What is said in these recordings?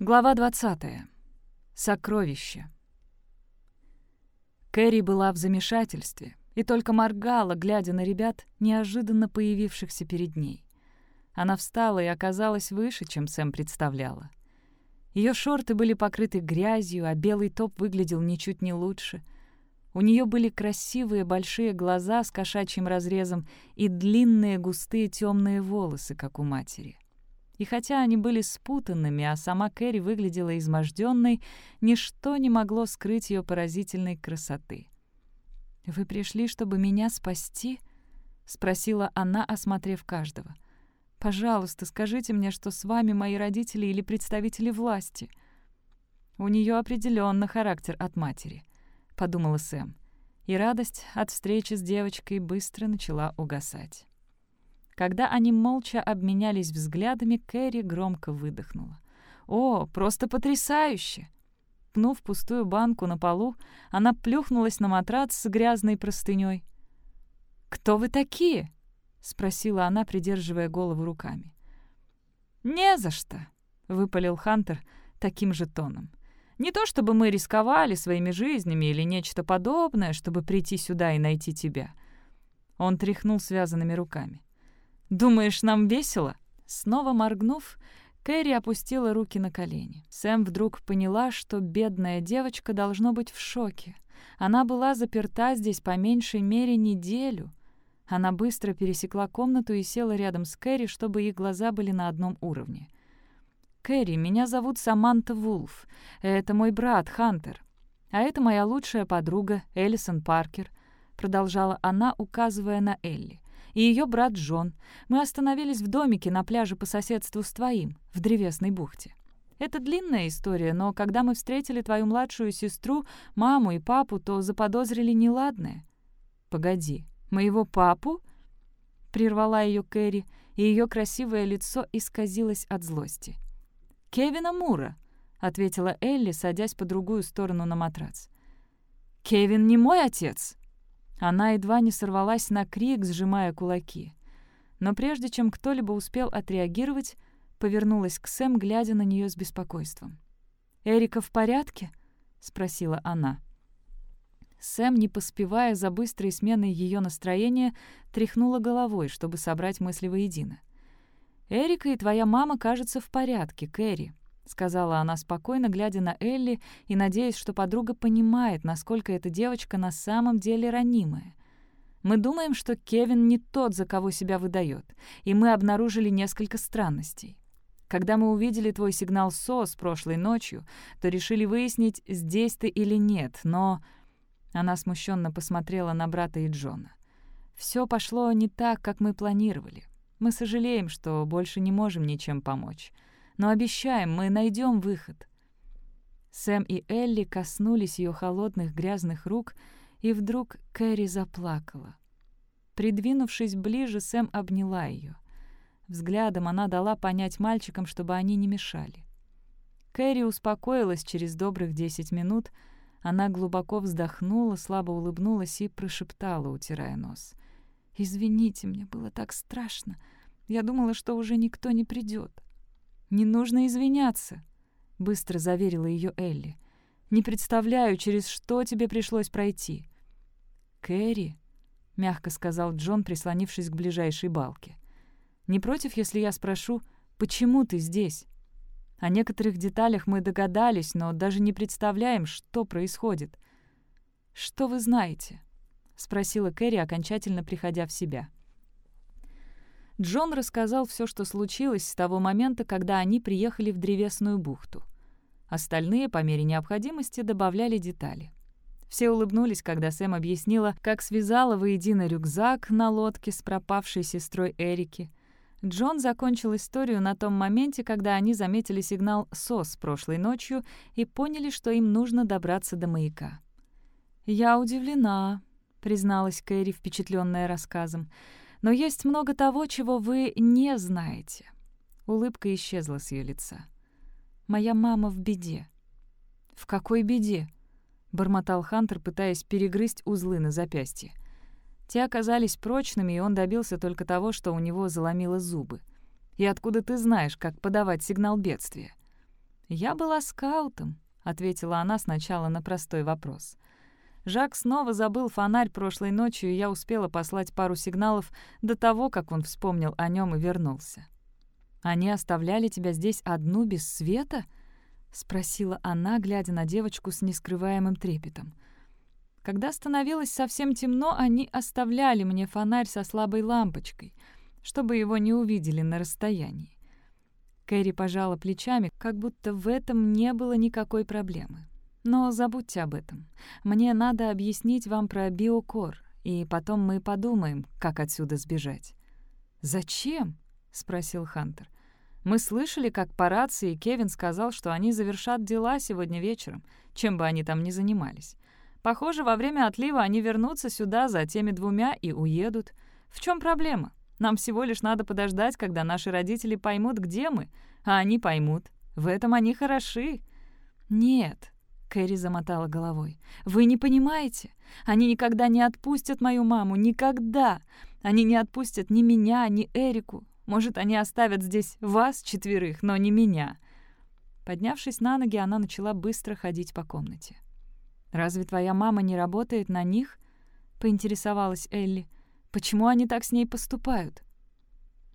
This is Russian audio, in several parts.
Глава 20. Сокровище. Кэрри была в замешательстве и только моргала, глядя на ребят, неожиданно появившихся перед ней. Она встала и оказалась выше, чем Сэм представляла. Ее шорты были покрыты грязью, а белый топ выглядел ничуть не лучше. У нее были красивые большие глаза с кошачьим разрезом и длинные густые темные волосы, как у матери. И хотя они были спутанными, а сама Кэрри выглядела изможденной, ничто не могло скрыть ее поразительной красоты. «Вы пришли, чтобы меня спасти?» — спросила она, осмотрев каждого. «Пожалуйста, скажите мне, что с вами мои родители или представители власти». «У нее определенно характер от матери», — подумала Сэм. И радость от встречи с девочкой быстро начала угасать. Когда они молча обменялись взглядами, Кэрри громко выдохнула. «О, просто потрясающе!» Пнув пустую банку на полу, она плюхнулась на матрац с грязной простыней. «Кто вы такие?» — спросила она, придерживая голову руками. «Не за что», — выпалил Хантер таким же тоном. «Не то чтобы мы рисковали своими жизнями или нечто подобное, чтобы прийти сюда и найти тебя». Он тряхнул связанными руками. «Думаешь, нам весело?» Снова моргнув, Кэрри опустила руки на колени. Сэм вдруг поняла, что бедная девочка должно быть в шоке. Она была заперта здесь по меньшей мере неделю. Она быстро пересекла комнату и села рядом с Кэрри, чтобы их глаза были на одном уровне. «Кэрри, меня зовут Саманта Вулф. Это мой брат Хантер. А это моя лучшая подруга Элисон Паркер», — продолжала она, указывая на Элли и ее брат Джон. Мы остановились в домике на пляже по соседству с твоим, в Древесной бухте. Это длинная история, но когда мы встретили твою младшую сестру, маму и папу, то заподозрили неладное. «Погоди, моего папу?» Прервала ее Кэрри, и ее красивое лицо исказилось от злости. «Кевина Мура», — ответила Элли, садясь по другую сторону на матрац. «Кевин не мой отец!» Она едва не сорвалась на крик, сжимая кулаки. Но прежде чем кто-либо успел отреагировать, повернулась к Сэм, глядя на нее с беспокойством. «Эрика в порядке?» — спросила она. Сэм, не поспевая за быстрой сменой ее настроения, тряхнула головой, чтобы собрать мысли воедино. «Эрика и твоя мама, кажется, в порядке, Кэрри», — сказала она спокойно, глядя на Элли и надеясь, что подруга понимает, насколько эта девочка на самом деле ранимая. «Мы думаем, что Кевин не тот, за кого себя выдает, и мы обнаружили несколько странностей. Когда мы увидели твой сигнал СОС прошлой ночью, то решили выяснить, здесь ты или нет, но...» Она смущенно посмотрела на брата и Джона. «Все пошло не так, как мы планировали. Мы сожалеем, что больше не можем ничем помочь но обещаем, мы найдем выход». Сэм и Элли коснулись ее холодных грязных рук, и вдруг Кэрри заплакала. Придвинувшись ближе, Сэм обняла ее. Взглядом она дала понять мальчикам, чтобы они не мешали. Кэрри успокоилась через добрых десять минут. Она глубоко вздохнула, слабо улыбнулась и прошептала, утирая нос. «Извините, мне было так страшно. Я думала, что уже никто не придет. «Не нужно извиняться», — быстро заверила ее Элли. «Не представляю, через что тебе пришлось пройти». «Кэрри», — мягко сказал Джон, прислонившись к ближайшей балке. «Не против, если я спрошу, почему ты здесь? О некоторых деталях мы догадались, но даже не представляем, что происходит». «Что вы знаете?» — спросила Кэрри, окончательно приходя в себя. Джон рассказал все, что случилось с того момента, когда они приехали в Древесную бухту. Остальные, по мере необходимости, добавляли детали. Все улыбнулись, когда Сэм объяснила, как связала воедино рюкзак на лодке с пропавшей сестрой Эрики. Джон закончил историю на том моменте, когда они заметили сигнал СОС прошлой ночью и поняли, что им нужно добраться до маяка. «Я удивлена», — призналась Кэрри, впечатленная рассказом. Но есть много того, чего вы не знаете». Улыбка исчезла с ее лица. «Моя мама в беде». «В какой беде?» — бормотал Хантер, пытаясь перегрызть узлы на запястье. Те оказались прочными, и он добился только того, что у него заломило зубы. «И откуда ты знаешь, как подавать сигнал бедствия?» «Я была скаутом», — ответила она сначала на простой вопрос. Жак снова забыл фонарь прошлой ночью, и я успела послать пару сигналов до того, как он вспомнил о нем и вернулся. «Они оставляли тебя здесь одну без света?» — спросила она, глядя на девочку с нескрываемым трепетом. Когда становилось совсем темно, они оставляли мне фонарь со слабой лампочкой, чтобы его не увидели на расстоянии. Кэрри пожала плечами, как будто в этом не было никакой проблемы. Но забудьте об этом. Мне надо объяснить вам про биокор, и потом мы подумаем, как отсюда сбежать. «Зачем?» — спросил Хантер. «Мы слышали, как по рации Кевин сказал, что они завершат дела сегодня вечером, чем бы они там ни занимались. Похоже, во время отлива они вернутся сюда за теми двумя и уедут. В чем проблема? Нам всего лишь надо подождать, когда наши родители поймут, где мы, а они поймут. В этом они хороши». «Нет», — Кэрри замотала головой, — «вы не понимаете. Они никогда не отпустят мою маму, никогда. Они не отпустят ни меня, ни Эрику. Может, они оставят здесь вас четверых, но не меня». Поднявшись на ноги, она начала быстро ходить по комнате. «Разве твоя мама не работает на них?» — поинтересовалась Элли. «Почему они так с ней поступают?»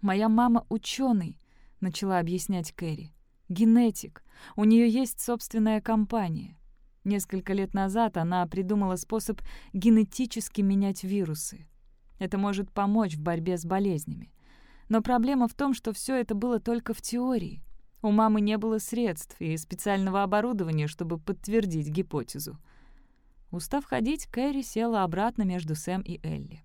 «Моя мама ученый, начала объяснять Кэрри. «Генетик. У нее есть собственная компания. Несколько лет назад она придумала способ генетически менять вирусы. Это может помочь в борьбе с болезнями. Но проблема в том, что все это было только в теории. У мамы не было средств и специального оборудования, чтобы подтвердить гипотезу. Устав ходить, Кэрри села обратно между Сэм и Элли.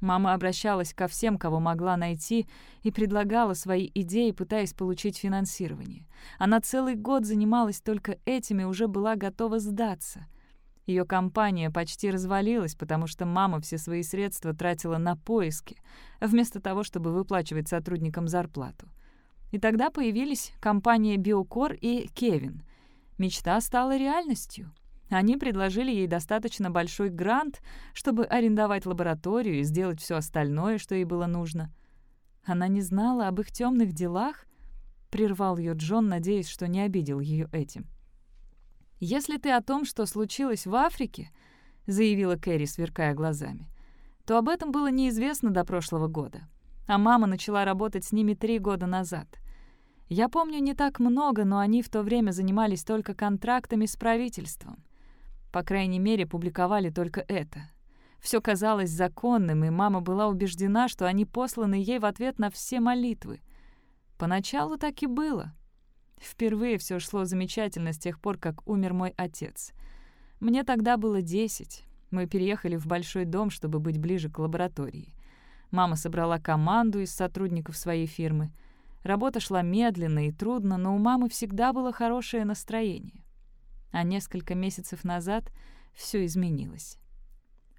Мама обращалась ко всем, кого могла найти, и предлагала свои идеи, пытаясь получить финансирование. Она целый год занималась только этим и уже была готова сдаться — ее компания почти развалилась, потому что мама все свои средства тратила на поиски, вместо того, чтобы выплачивать сотрудникам зарплату. И тогда появились компания «Биокор» и «Кевин». Мечта стала реальностью. Они предложили ей достаточно большой грант, чтобы арендовать лабораторию и сделать все остальное, что ей было нужно. Она не знала об их темных делах, прервал ее Джон, надеясь, что не обидел ее этим. — «Если ты о том, что случилось в Африке», — заявила Кэрри, сверкая глазами, «то об этом было неизвестно до прошлого года. А мама начала работать с ними три года назад. Я помню не так много, но они в то время занимались только контрактами с правительством. По крайней мере, публиковали только это. Все казалось законным, и мама была убеждена, что они посланы ей в ответ на все молитвы. Поначалу так и было. Впервые все шло замечательно с тех пор, как умер мой отец. Мне тогда было десять. Мы переехали в большой дом, чтобы быть ближе к лаборатории. Мама собрала команду из сотрудников своей фирмы. Работа шла медленно и трудно, но у мамы всегда было хорошее настроение. А несколько месяцев назад все изменилось.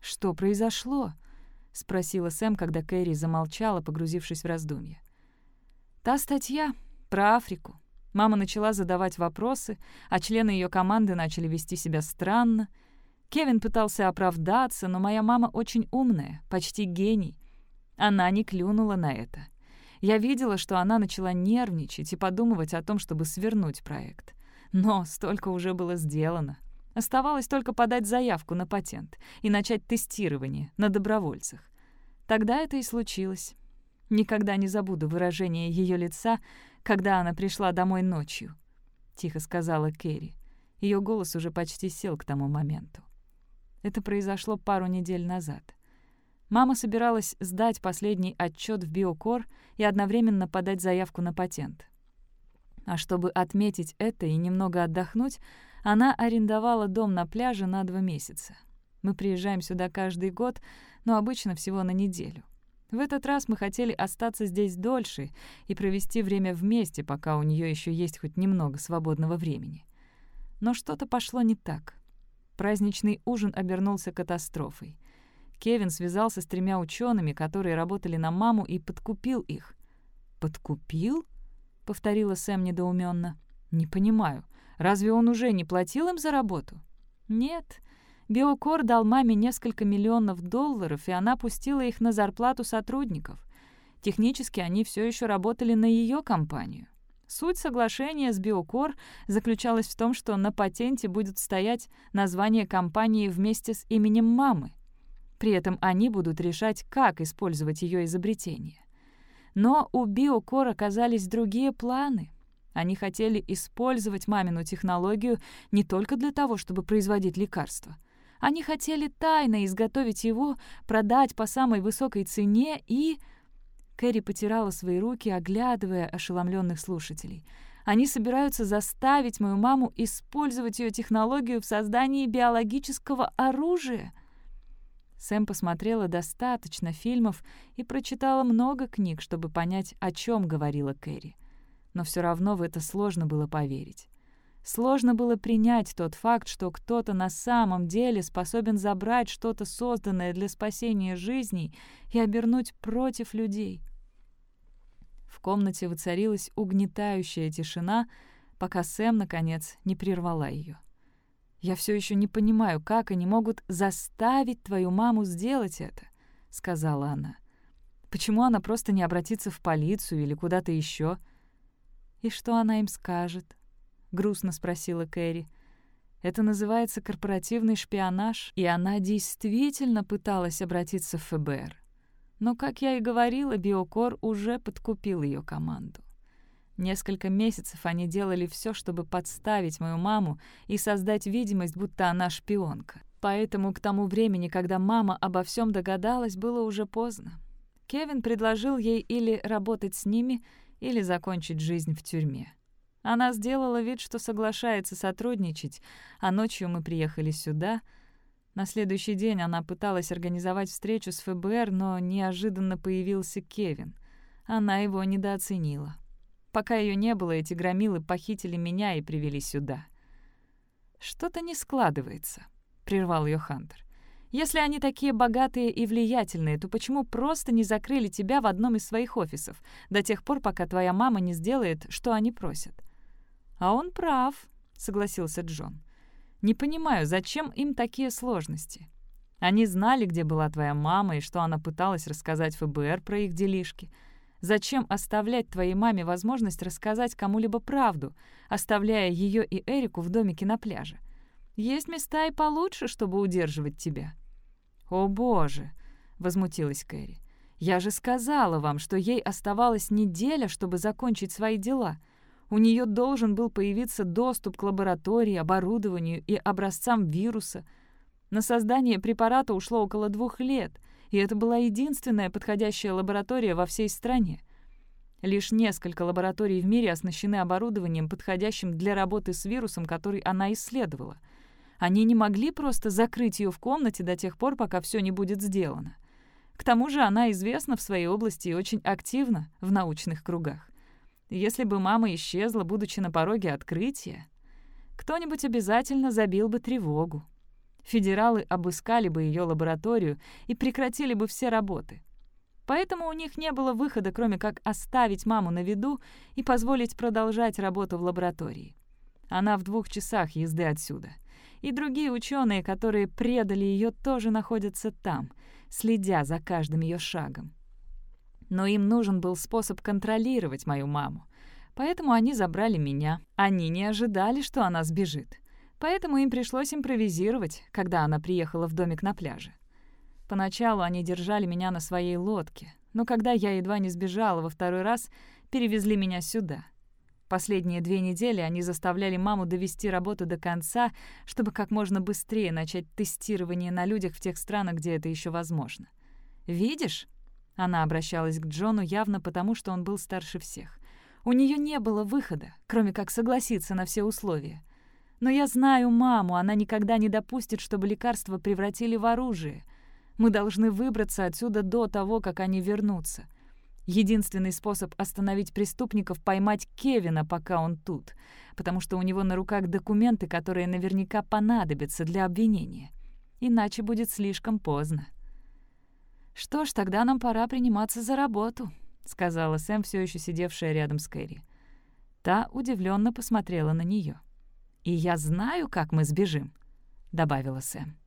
«Что произошло?» — спросила Сэм, когда Кэрри замолчала, погрузившись в раздумья. «Та статья про Африку. Мама начала задавать вопросы, а члены ее команды начали вести себя странно. Кевин пытался оправдаться, но моя мама очень умная, почти гений. Она не клюнула на это. Я видела, что она начала нервничать и подумывать о том, чтобы свернуть проект. Но столько уже было сделано. Оставалось только подать заявку на патент и начать тестирование на добровольцах. Тогда это и случилось. Никогда не забуду выражение ее лица, когда она пришла домой ночью», — тихо сказала Кэрри. Ее голос уже почти сел к тому моменту. Это произошло пару недель назад. Мама собиралась сдать последний отчет в Биокор и одновременно подать заявку на патент. А чтобы отметить это и немного отдохнуть, она арендовала дом на пляже на два месяца. Мы приезжаем сюда каждый год, но обычно всего на неделю. В этот раз мы хотели остаться здесь дольше и провести время вместе, пока у нее еще есть хоть немного свободного времени. Но что-то пошло не так. Праздничный ужин обернулся катастрофой. Кевин связался с тремя учеными, которые работали на маму, и подкупил их. «Подкупил?» — повторила Сэм недоуменно. «Не понимаю. Разве он уже не платил им за работу?» «Нет. Биокор дал маме несколько миллионов долларов, и она пустила их на зарплату сотрудников. Технически они все еще работали на ее компанию. Суть соглашения с Биокор заключалась в том, что на патенте будет стоять название компании вместе с именем мамы. При этом они будут решать, как использовать ее изобретение. Но у Биокор оказались другие планы. Они хотели использовать мамину технологию не только для того, чтобы производить лекарства. Они хотели тайно изготовить его, продать по самой высокой цене и... Кэрри потирала свои руки, оглядывая ошеломленных слушателей. Они собираются заставить мою маму использовать ее технологию в создании биологического оружия. Сэм посмотрела достаточно фильмов и прочитала много книг, чтобы понять, о чем говорила Кэрри. Но все равно в это сложно было поверить. Сложно было принять тот факт, что кто-то на самом деле способен забрать что-то созданное для спасения жизней и обернуть против людей. В комнате воцарилась угнетающая тишина, пока Сэм, наконец, не прервала ее. «Я все еще не понимаю, как они могут заставить твою маму сделать это», — сказала она. «Почему она просто не обратится в полицию или куда-то еще? «И что она им скажет?» — грустно спросила Кэрри. «Это называется корпоративный шпионаж, и она действительно пыталась обратиться в ФБР. Но, как я и говорила, Биокор уже подкупил ее команду. Несколько месяцев они делали все, чтобы подставить мою маму и создать видимость, будто она шпионка. Поэтому к тому времени, когда мама обо всем догадалась, было уже поздно. Кевин предложил ей или работать с ними, или закончить жизнь в тюрьме. Она сделала вид, что соглашается сотрудничать, а ночью мы приехали сюда — на следующий день она пыталась организовать встречу с ФБР, но неожиданно появился Кевин. Она его недооценила. Пока ее не было, эти громилы похитили меня и привели сюда. «Что-то не складывается», — прервал ее Хантер. «Если они такие богатые и влиятельные, то почему просто не закрыли тебя в одном из своих офисов до тех пор, пока твоя мама не сделает, что они просят?» «А он прав», — согласился Джон. Не понимаю, зачем им такие сложности? Они знали, где была твоя мама и что она пыталась рассказать ФБР про их делишки. Зачем оставлять твоей маме возможность рассказать кому-либо правду, оставляя ее и Эрику в домике на пляже? Есть места и получше, чтобы удерживать тебя». «О, боже!» — возмутилась Кэрри. «Я же сказала вам, что ей оставалась неделя, чтобы закончить свои дела. У нее должен был появиться доступ к лаборатории, оборудованию и образцам вируса. На создание препарата ушло около двух лет, и это была единственная подходящая лаборатория во всей стране. Лишь несколько лабораторий в мире оснащены оборудованием, подходящим для работы с вирусом, который она исследовала. Они не могли просто закрыть ее в комнате до тех пор, пока все не будет сделано. К тому же она известна в своей области и очень активна в научных кругах. Если бы мама исчезла, будучи на пороге открытия, кто-нибудь обязательно забил бы тревогу. Федералы обыскали бы ее лабораторию и прекратили бы все работы. Поэтому у них не было выхода, кроме как оставить маму на виду и позволить продолжать работу в лаборатории. Она в двух часах езды отсюда. И другие ученые, которые предали ее, тоже находятся там, следя за каждым ее шагом но им нужен был способ контролировать мою маму. Поэтому они забрали меня. Они не ожидали, что она сбежит. Поэтому им пришлось импровизировать, когда она приехала в домик на пляже. Поначалу они держали меня на своей лодке, но когда я едва не сбежала во второй раз, перевезли меня сюда. Последние две недели они заставляли маму довести работу до конца, чтобы как можно быстрее начать тестирование на людях в тех странах, где это еще возможно. «Видишь?» Она обращалась к Джону явно потому, что он был старше всех. У нее не было выхода, кроме как согласиться на все условия. Но я знаю маму, она никогда не допустит, чтобы лекарства превратили в оружие. Мы должны выбраться отсюда до того, как они вернутся. Единственный способ остановить преступников — поймать Кевина, пока он тут, потому что у него на руках документы, которые наверняка понадобятся для обвинения. Иначе будет слишком поздно. «Что ж, тогда нам пора приниматься за работу», — сказала Сэм, все еще сидевшая рядом с Кэрри. Та удивленно посмотрела на нее. «И я знаю, как мы сбежим», — добавила Сэм.